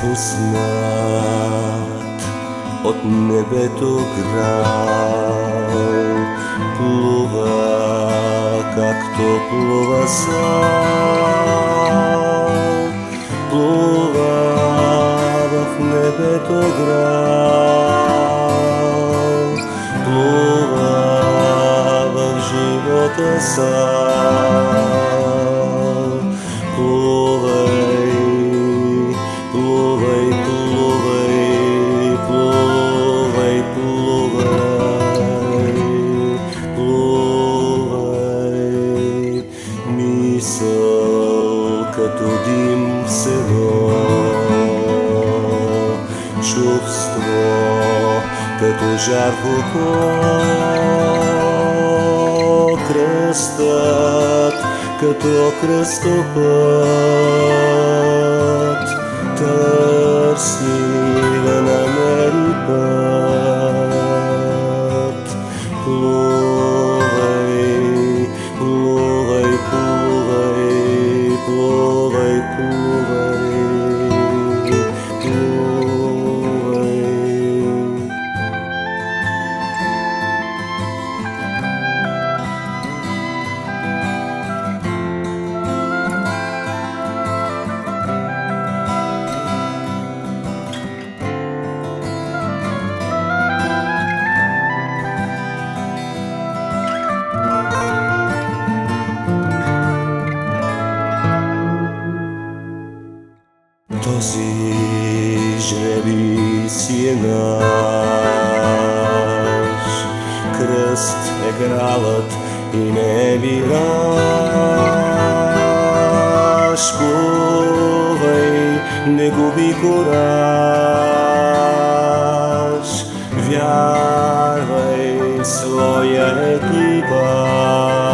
Пуснат от небето грал Плува, както плува сам Плува в небето грал Плува в живота сам tujar que krështët Këto krështëpët tërsi sjenaš Krst je e i ne aí Kuvaj, ne gubi aí Vjarvaj, svoja ekipaž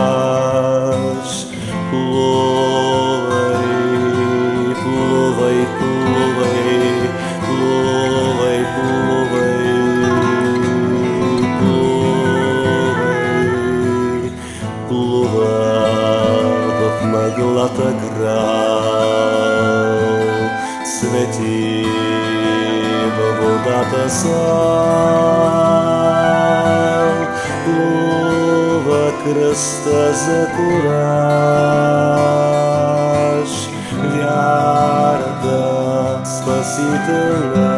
louvor da canção, louva crestas a curaj, viarda spasitelor.